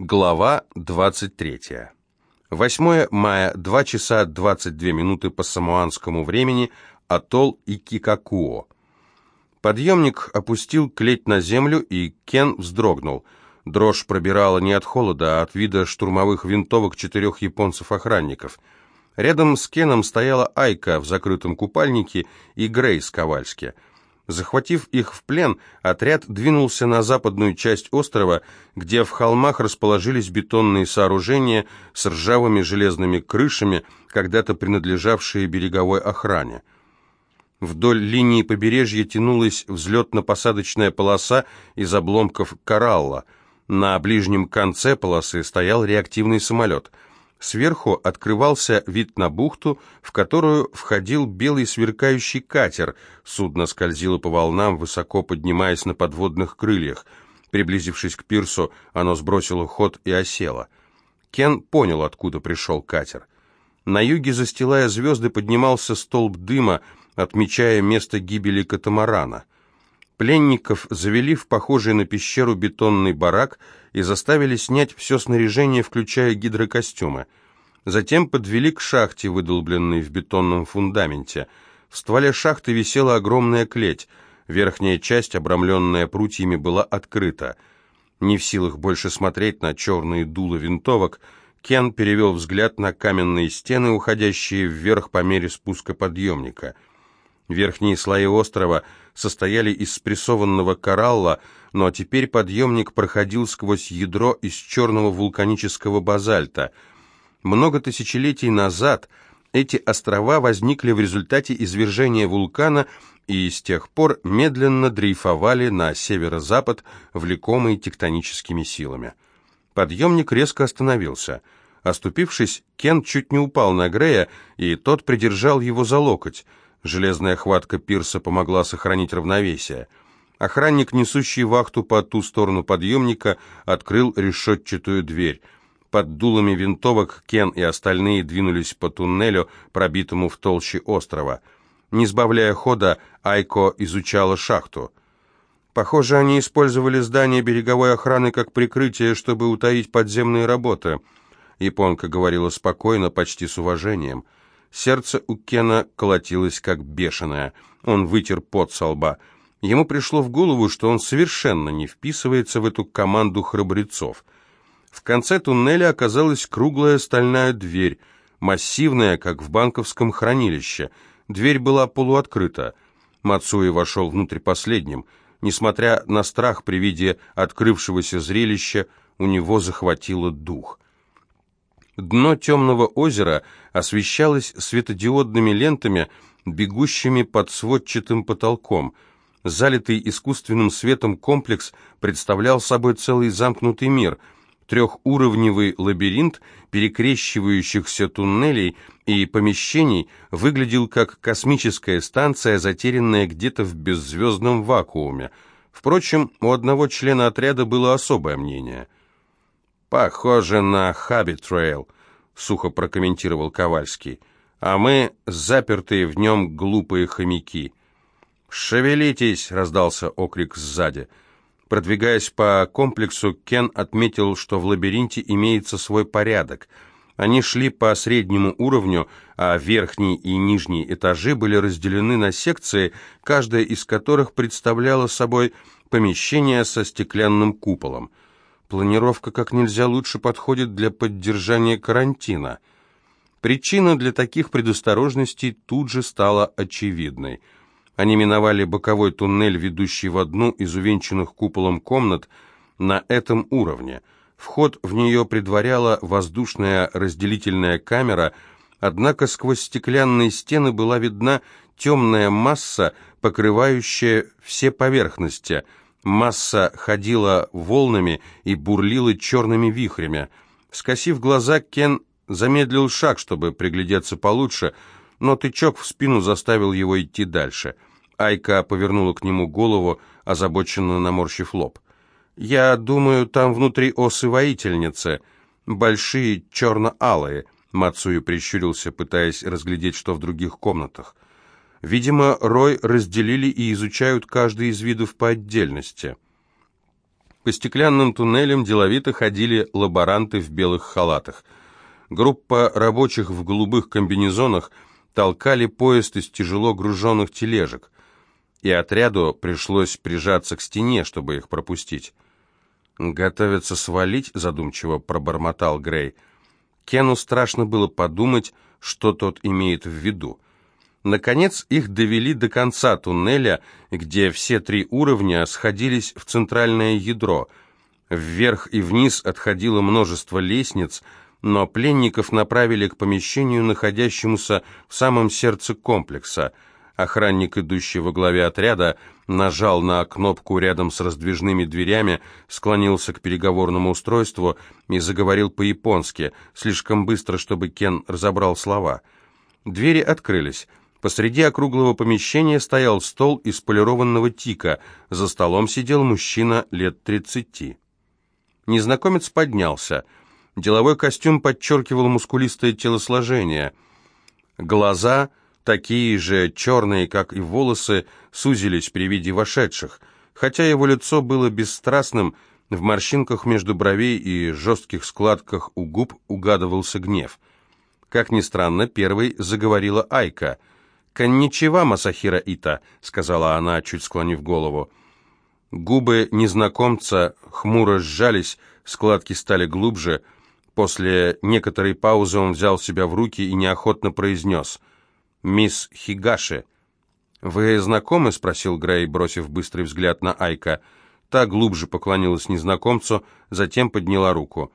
Глава 23. 8 мая, 2 часа 22 минуты по самуанскому времени, атолл Икикакуо. Подъемник опустил клеть на землю, и Кен вздрогнул. Дрожь пробирала не от холода, а от вида штурмовых винтовок четырех японцев-охранников. Рядом с Кеном стояла Айка в закрытом купальнике и Грейс Ковальски – Захватив их в плен, отряд двинулся на западную часть острова, где в холмах расположились бетонные сооружения с ржавыми железными крышами, когда-то принадлежавшие береговой охране. Вдоль линии побережья тянулась взлетно-посадочная полоса из обломков коралла. На ближнем конце полосы стоял реактивный самолет – Сверху открывался вид на бухту, в которую входил белый сверкающий катер. Судно скользило по волнам, высоко поднимаясь на подводных крыльях. Приблизившись к пирсу, оно сбросило ход и осело. Кен понял, откуда пришел катер. На юге, застилая звезды, поднимался столб дыма, отмечая место гибели катамарана. Пленников завели в похожий на пещеру бетонный барак и заставили снять все снаряжение, включая гидрокостюмы. Затем подвели к шахте, выдолбленной в бетонном фундаменте. В стволе шахты висела огромная клеть. Верхняя часть, обрамленная прутьями, была открыта. Не в силах больше смотреть на черные дула винтовок, Кен перевел взгляд на каменные стены, уходящие вверх по мере спуска подъемника — Верхние слои острова состояли из спрессованного коралла, но теперь подъемник проходил сквозь ядро из черного вулканического базальта. Много тысячелетий назад эти острова возникли в результате извержения вулкана и с тех пор медленно дрейфовали на северо-запад, влекомые тектоническими силами. Подъемник резко остановился. Оступившись, Кен чуть не упал на Грея, и тот придержал его за локоть. Железная хватка пирса помогла сохранить равновесие. Охранник, несущий вахту по ту сторону подъемника, открыл решетчатую дверь. Под дулами винтовок Кен и остальные двинулись по туннелю, пробитому в толще острова. Не сбавляя хода, Айко изучала шахту. Похоже, они использовали здание береговой охраны как прикрытие, чтобы утаить подземные работы. Японка говорила спокойно, почти с уважением. Сердце у Кена колотилось как бешеное. Он вытер пот со лба. Ему пришло в голову, что он совершенно не вписывается в эту команду храбрецов. В конце туннеля оказалась круглая стальная дверь, массивная, как в банковском хранилище. Дверь была полуоткрыта. Мацуи вошел внутрь последним. Несмотря на страх при виде открывшегося зрелища, у него захватило дух. Дно темного озера освещалось светодиодными лентами, бегущими под сводчатым потолком. Залитый искусственным светом комплекс представлял собой целый замкнутый мир, трехуровневый лабиринт перекрещивающихся туннелей и помещений выглядел как космическая станция, затерянная где-то в беззвездном вакууме. Впрочем, у одного члена отряда было особое мнение – «Похоже на Habitrail», — сухо прокомментировал Ковальский. «А мы запертые в нем глупые хомяки». «Шевелитесь!» — раздался окрик сзади. Продвигаясь по комплексу, Кен отметил, что в лабиринте имеется свой порядок. Они шли по среднему уровню, а верхние и нижние этажи были разделены на секции, каждая из которых представляла собой помещение со стеклянным куполом. Планировка как нельзя лучше подходит для поддержания карантина. Причина для таких предосторожностей тут же стала очевидной. Они миновали боковой туннель, ведущий в одну из увенчанных куполом комнат на этом уровне. Вход в нее предваряла воздушная разделительная камера, однако сквозь стеклянные стены была видна темная масса, покрывающая все поверхности – Масса ходила волнами и бурлила черными вихрями. Скосив глаза, Кен замедлил шаг, чтобы приглядеться получше, но тычок в спину заставил его идти дальше. Айка повернула к нему голову, озабоченно наморщив лоб. «Я думаю, там внутри осы воительницы, большие черно-алые», Мацую прищурился, пытаясь разглядеть, что в других комнатах. Видимо, рой разделили и изучают каждый из видов по отдельности. По стеклянным туннелям деловито ходили лаборанты в белых халатах. Группа рабочих в голубых комбинезонах толкали поезд из тяжело груженных тележек, и отряду пришлось прижаться к стене, чтобы их пропустить. «Готовятся свалить», — задумчиво пробормотал Грей. Кену страшно было подумать, что тот имеет в виду. Наконец их довели до конца туннеля, где все три уровня сходились в центральное ядро. Вверх и вниз отходило множество лестниц, но пленников направили к помещению, находящемуся в самом сердце комплекса. Охранник, идущий во главе отряда, нажал на кнопку рядом с раздвижными дверями, склонился к переговорному устройству и заговорил по-японски, слишком быстро, чтобы Кен разобрал слова. Двери открылись. Посреди округлого помещения стоял стол из полированного тика. За столом сидел мужчина лет тридцати. Незнакомец поднялся. Деловой костюм подчеркивал мускулистое телосложение. Глаза, такие же черные, как и волосы, сузились при виде вошедших. Хотя его лицо было бесстрастным, в морщинках между бровей и жестких складках у губ угадывался гнев. Как ни странно, первой заговорила Айка — «Конничева, Масахира Ита», — сказала она, чуть склонив голову. Губы незнакомца хмуро сжались, складки стали глубже. После некоторой паузы он взял себя в руки и неохотно произнес «Мисс Хигаши». «Вы знакомы?» — спросил Грей, бросив быстрый взгляд на Айка. Та глубже поклонилась незнакомцу, затем подняла руку.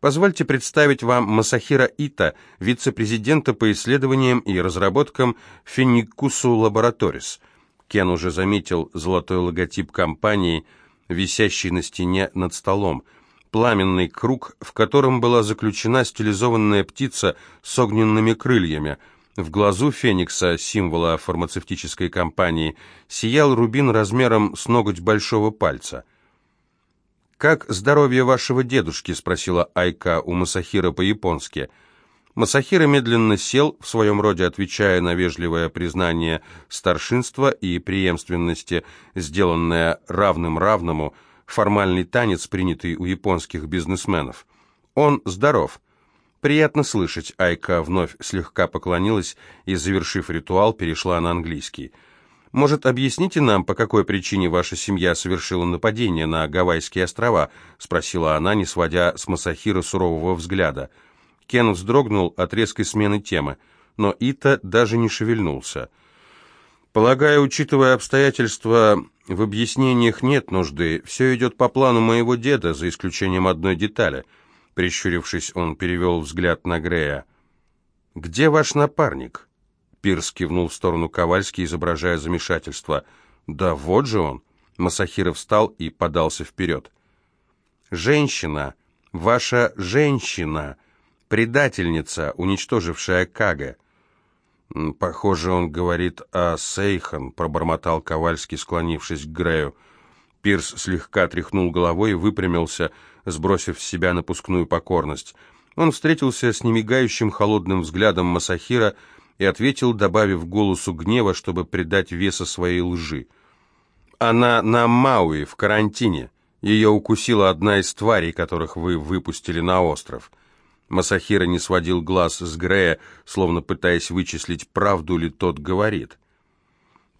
Позвольте представить вам Масахира Ита, вице-президента по исследованиям и разработкам Финикусу Лабораторис. Кен уже заметил золотой логотип компании, висящий на стене над столом. Пламенный круг, в котором была заключена стилизованная птица с огненными крыльями. В глазу Феникса, символа фармацевтической компании, сиял рубин размером с ноготь большого пальца – «Как здоровье вашего дедушки?» — спросила Айка у Масахира по-японски. Масахира медленно сел, в своем роде отвечая на вежливое признание старшинства и преемственности, сделанное равным равному, формальный танец, принятый у японских бизнесменов. «Он здоров». «Приятно слышать», — Айка вновь слегка поклонилась и, завершив ритуал, перешла на английский. Может, объясните нам, по какой причине ваша семья совершила нападение на Гавайские острова?» — спросила она, не сводя с Масахира сурового взгляда. Кен вздрогнул от резкой смены темы, но Ита даже не шевельнулся. «Полагаю, учитывая обстоятельства, в объяснениях нет нужды. Все идет по плану моего деда, за исключением одной детали». Прищурившись, он перевел взгляд на Грея. «Где ваш напарник?» Пирс кивнул в сторону Ковальски, изображая замешательство. «Да вот же он!» Масахиров встал и подался вперед. «Женщина! Ваша женщина! Предательница, уничтожившая Кага!» «Похоже, он говорит о Сейхан», — пробормотал Ковальский, склонившись к Грею. Пирс слегка тряхнул головой и выпрямился, сбросив с себя напускную покорность. Он встретился с немигающим холодным взглядом Масахира, — и ответил, добавив голосу гнева, чтобы придать веса своей лжи. «Она на Мауи, в карантине. Ее укусила одна из тварей, которых вы выпустили на остров». Масахира не сводил глаз с Грея, словно пытаясь вычислить, правду ли тот говорит.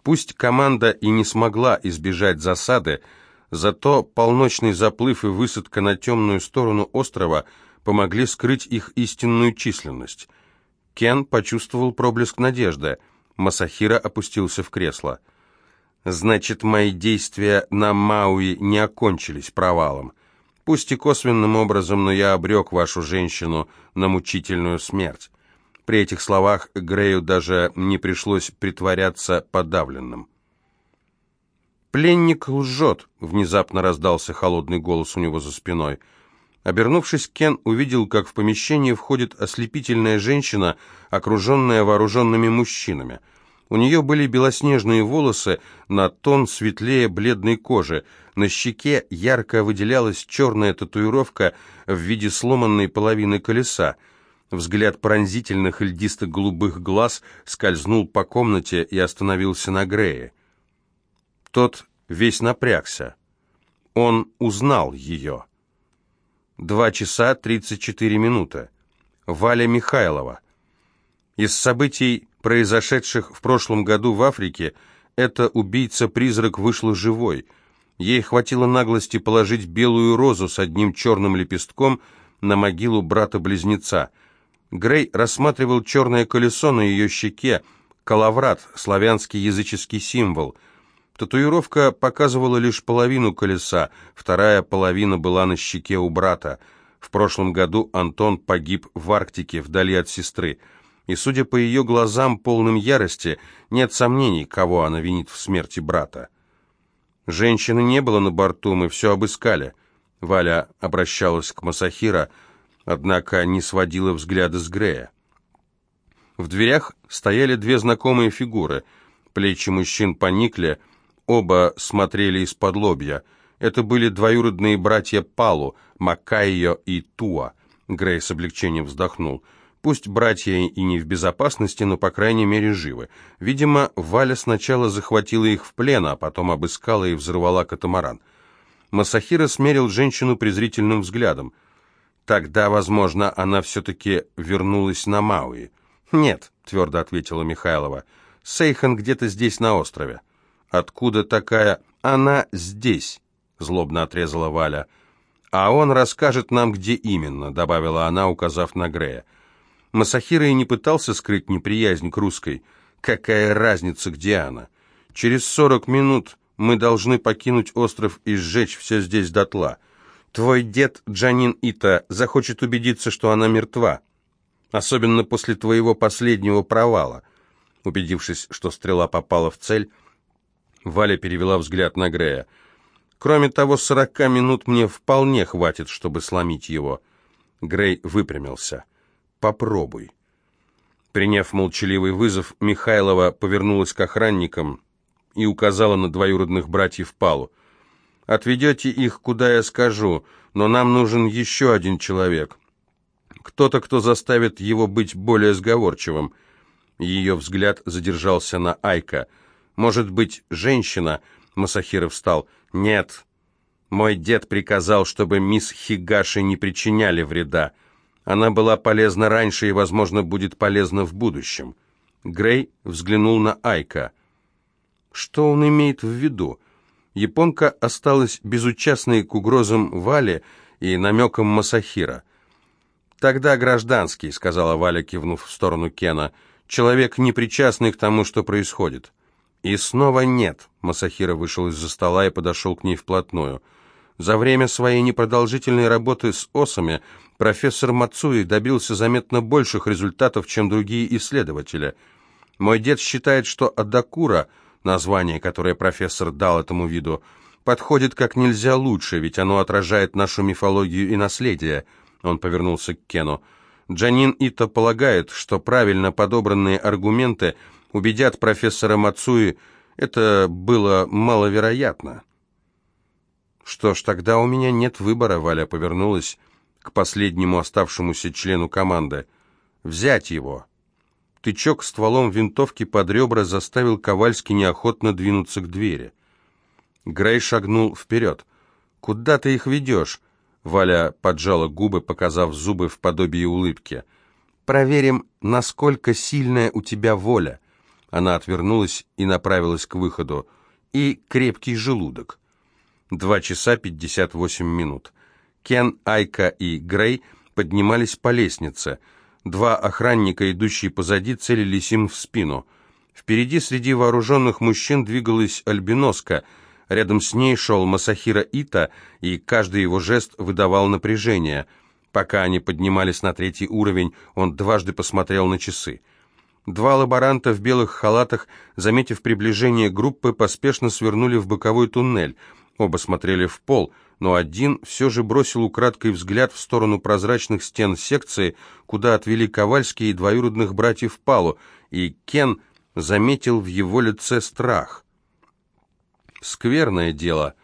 Пусть команда и не смогла избежать засады, зато полночный заплыв и высадка на темную сторону острова помогли скрыть их истинную численность. Кен почувствовал проблеск надежды. Масахира опустился в кресло. «Значит, мои действия на Мауи не окончились провалом. Пусть и косвенным образом, но я обрек вашу женщину на мучительную смерть». При этих словах Грею даже не пришлось притворяться подавленным. «Пленник лжет», — внезапно раздался холодный голос у него за спиной — Обернувшись, Кен увидел, как в помещение входит ослепительная женщина, окруженная вооруженными мужчинами. У нее были белоснежные волосы на тон светлее бледной кожи. На щеке ярко выделялась черная татуировка в виде сломанной половины колеса. Взгляд пронзительных льдисто-голубых глаз скользнул по комнате и остановился на Грее. Тот весь напрягся. Он узнал ее. Два часа тридцать четыре минуты. Валя Михайлова. Из событий, произошедших в прошлом году в Африке, эта убийца-призрак вышла живой. Ей хватило наглости положить белую розу с одним черным лепестком на могилу брата-близнеца. Грей рассматривал черное колесо на ее щеке, калаврат, славянский языческий символ. Татуировка показывала лишь половину колеса, вторая половина была на щеке у брата. В прошлом году Антон погиб в Арктике, вдали от сестры. И, судя по ее глазам, полным ярости, нет сомнений, кого она винит в смерти брата. Женщины не было на борту, мы все обыскали. Валя обращалась к Масахира, однако не сводила взгляда с Грея. В дверях стояли две знакомые фигуры. Плечи мужчин поникли, оба смотрели из-под лобья. Это были двоюродные братья Палу, Макайо и Туа. Грей с облегчением вздохнул. Пусть братья и не в безопасности, но, по крайней мере, живы. Видимо, Валя сначала захватила их в плен, а потом обыскала и взорвала катамаран. Масахира смерил женщину презрительным взглядом. Тогда, возможно, она все-таки вернулась на Мауи. «Нет», — твердо ответила Михайлова, — «Сейхан где-то здесь, на острове». «Откуда такая...» «Она здесь», — злобно отрезала Валя. «А он расскажет нам, где именно», — добавила она, указав на Грея. Масахира и не пытался скрыть неприязнь к русской. «Какая разница, где она? Через сорок минут мы должны покинуть остров и сжечь все здесь дотла. Твой дед Джанин Ита захочет убедиться, что она мертва, особенно после твоего последнего провала». Убедившись, что стрела попала в цель, Валя перевела взгляд на Грея. «Кроме того, сорока минут мне вполне хватит, чтобы сломить его». Грей выпрямился. «Попробуй». Приняв молчаливый вызов, Михайлова повернулась к охранникам и указала на двоюродных братьев Палу. «Отведете их, куда я скажу, но нам нужен еще один человек. Кто-то, кто заставит его быть более сговорчивым». Ее взгляд задержался на Айка. «Может быть, женщина?» Масахиров встал. «Нет. Мой дед приказал, чтобы мисс Хигаши не причиняли вреда. Она была полезна раньше и, возможно, будет полезна в будущем». Грей взглянул на Айка. Что он имеет в виду? Японка осталась безучастной к угрозам Вали и намекам Масахира. «Тогда гражданский», — сказала Валя, кивнув в сторону Кена. «Человек, не причастный к тому, что происходит». И снова нет. Масахира вышел из-за стола и подошел к ней вплотную. За время своей непродолжительной работы с осами профессор Мацуи добился заметно больших результатов, чем другие исследователи. Мой дед считает, что Адакура — Название, которое профессор дал этому виду, подходит как нельзя лучше, ведь оно отражает нашу мифологию и наследие. Он повернулся к Кену. Джанин Ито полагает, что правильно подобранные аргументы убедят профессора Мацуи, это было маловероятно. Что ж, тогда у меня нет выбора, Валя повернулась к последнему оставшемуся члену команды. Взять его. Тычок стволом винтовки под ребра заставил Ковальский неохотно двинуться к двери. Грей шагнул вперед. «Куда ты их ведешь?» Валя поджала губы, показав зубы в подобии улыбки. «Проверим, насколько сильная у тебя воля». Она отвернулась и направилась к выходу. «И крепкий желудок». Два часа пятьдесят восемь минут. Кен, Айка и Грей поднимались по лестнице – Два охранника, идущие позади, целились им в спину. Впереди среди вооруженных мужчин двигалась альбиноска. Рядом с ней шел Масахира Ита, и каждый его жест выдавал напряжение. Пока они поднимались на третий уровень, он дважды посмотрел на часы. Два лаборанта в белых халатах, заметив приближение группы, поспешно свернули в боковой туннель. Оба смотрели в пол — но один все же бросил украдкой взгляд в сторону прозрачных стен секции, куда отвели Ковальский и двоюродных братьев Палу, и Кен заметил в его лице страх. Скверное дело.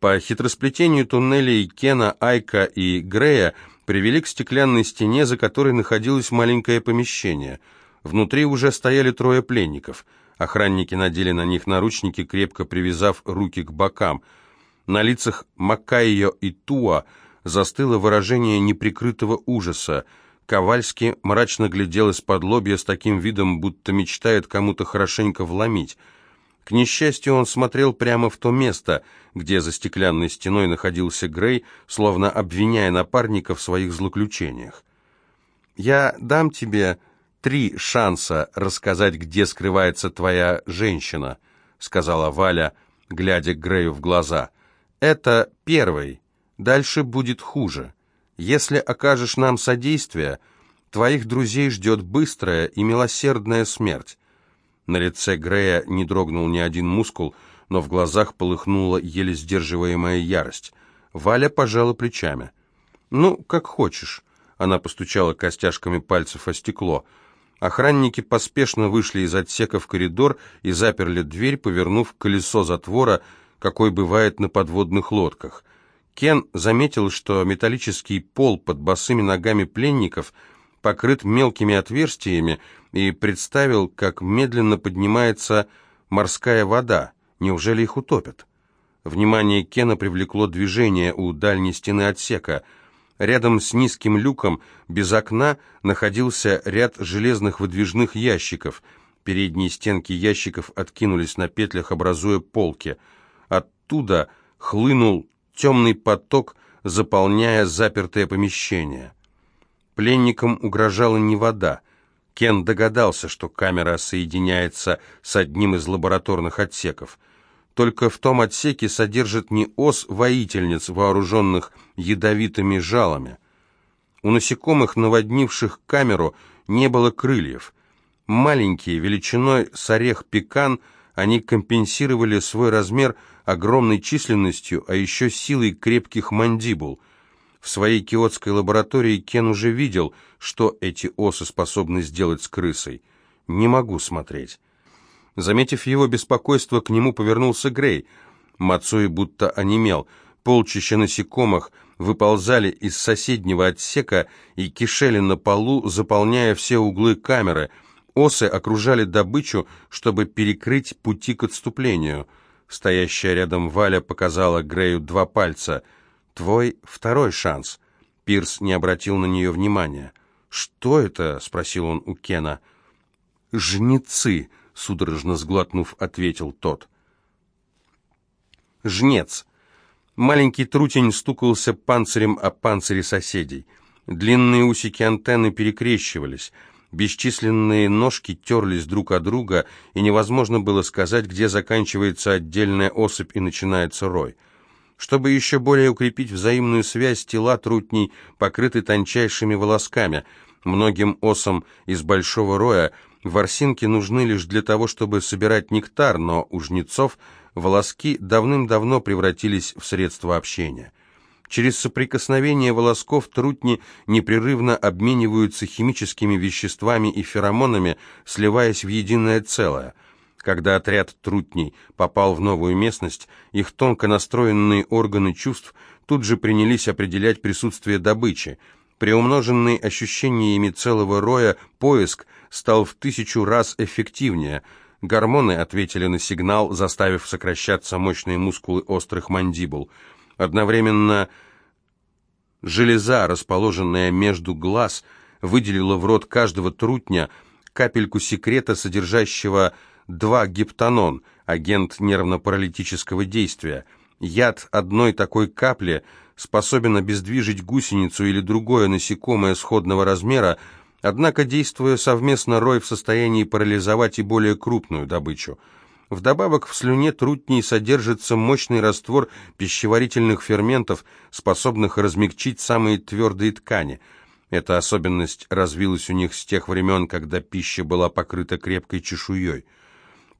По хитросплетению туннелей Кена, Айка и Грея привели к стеклянной стене, за которой находилось маленькое помещение. Внутри уже стояли трое пленников. Охранники надели на них наручники, крепко привязав руки к бокам – На лицах Макайо и Туа застыло выражение неприкрытого ужаса. Ковальский мрачно глядел из-под лобья с таким видом, будто мечтает кому-то хорошенько вломить. К несчастью, он смотрел прямо в то место, где за стеклянной стеной находился Грей, словно обвиняя напарника в своих злоключениях. «Я дам тебе три шанса рассказать, где скрывается твоя женщина», сказала Валя, глядя Грею в глаза. «Это первый. Дальше будет хуже. Если окажешь нам содействие, твоих друзей ждет быстрая и милосердная смерть. На лице Грея не дрогнул ни один мускул, но в глазах полыхнула еле сдерживаемая ярость. Валя пожала плечами. «Ну, как хочешь». Она постучала костяшками пальцев о стекло. Охранники поспешно вышли из отсека в коридор и заперли дверь, повернув колесо затвора, какой бывает на подводных лодках. Кен заметил, что металлический пол под босыми ногами пленников покрыт мелкими отверстиями, и представил, как медленно поднимается морская вода. Неужели их утопят? Внимание Кена привлекло движение у дальней стены отсека. Рядом с низким люком, без окна, находился ряд железных выдвижных ящиков. Передние стенки ящиков откинулись на петлях, образуя полки. Оттуда хлынул темный поток, заполняя запертое помещение. Пленникам угрожала не вода. Кен догадался, что камера соединяется с одним из лабораторных отсеков. Только в том отсеке содержит не ос воительниц, вооруженных ядовитыми жалами. У насекомых, наводнивших камеру, не было крыльев. Маленькие, величиной с орех пекан, они компенсировали свой размер огромной численностью, а еще силой крепких мандибул – в своей киотской лаборатории Кен уже видел, что эти осы способны сделать с крысой. Не могу смотреть. Заметив его беспокойство, к нему повернулся Грей. Мацуи будто онемел. Полчища насекомых выползали из соседнего отсека и кишели на полу, заполняя все углы камеры. Осы окружали добычу, чтобы перекрыть пути к отступлению. Стоящая рядом Валя показала Грею два пальца — «Твой второй шанс». Пирс не обратил на нее внимания. «Что это?» — спросил он у Кена. «Жнецы», — судорожно сглотнув, ответил тот. «Жнец». Маленький трутень стукался панцирем о панцире соседей. Длинные усики антенны перекрещивались. Бесчисленные ножки терлись друг от друга, и невозможно было сказать, где заканчивается отдельная особь и начинается рой. Чтобы еще более укрепить взаимную связь, тела трутней покрыты тончайшими волосками. Многим осам из большого роя ворсинки нужны лишь для того, чтобы собирать нектар, но у жнецов волоски давным-давно превратились в средство общения. Через соприкосновение волосков трутни непрерывно обмениваются химическими веществами и феромонами, сливаясь в единое целое – когда отряд трутней попал в новую местность, их тонко настроенные органы чувств тут же принялись определять присутствие добычи. Приумноженный ощущениями целого роя поиск стал в тысячу раз эффективнее. Гормоны ответили на сигнал, заставив сокращаться мощные мускулы острых мандибул. Одновременно железа, расположенная между глаз, выделила в рот каждого трутня капельку секрета, содержащего 2 гиптанон, агент нервно-паралитического действия. Яд одной такой капли способен обездвижить гусеницу или другое насекомое сходного размера, однако, действуя совместно, рой в состоянии парализовать и более крупную добычу. Вдобавок в слюне трутней содержится мощный раствор пищеварительных ферментов, способных размягчить самые твердые ткани. Эта особенность развилась у них с тех времен, когда пища была покрыта крепкой чешуей.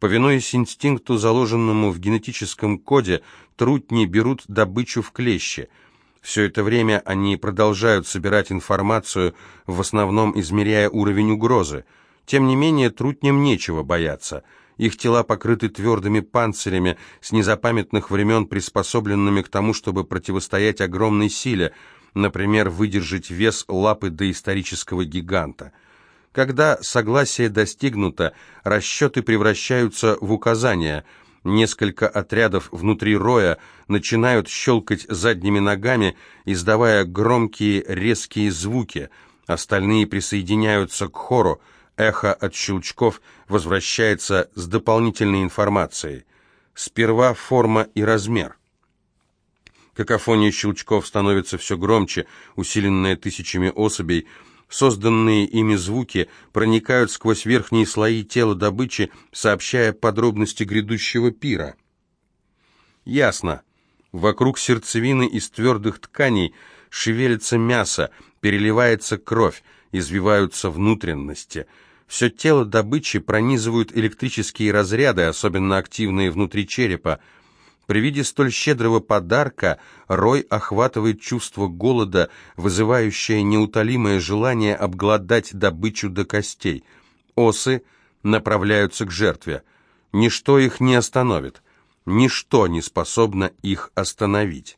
Повинуясь инстинкту, заложенному в генетическом коде, трутни берут добычу в клещи. Все это время они продолжают собирать информацию, в основном измеряя уровень угрозы. Тем не менее, трутням нечего бояться. Их тела покрыты твердыми панцирями, с незапамятных времен приспособленными к тому, чтобы противостоять огромной силе, например, выдержать вес лапы доисторического гиганта – когда согласие достигнуто, расчеты превращаются в указания. Несколько отрядов внутри роя начинают щелкать задними ногами, издавая громкие резкие звуки. Остальные присоединяются к хору. Эхо от щелчков возвращается с дополнительной информацией. Сперва форма и размер. Какофония щелчков становится все громче, усиленная тысячами особей. Созданные ими звуки проникают сквозь верхние слои тела добычи, сообщая подробности грядущего пира. Ясно. Вокруг сердцевины из твердых тканей шевелится мясо, переливается кровь, извиваются внутренности. Все тело добычи пронизывают электрические разряды, особенно активные внутри черепа. При виде столь щедрого подарка Рой охватывает чувство голода, вызывающее неутолимое желание обглодать добычу до костей. Осы направляются к жертве. Ничто их не остановит. Ничто не способно их остановить.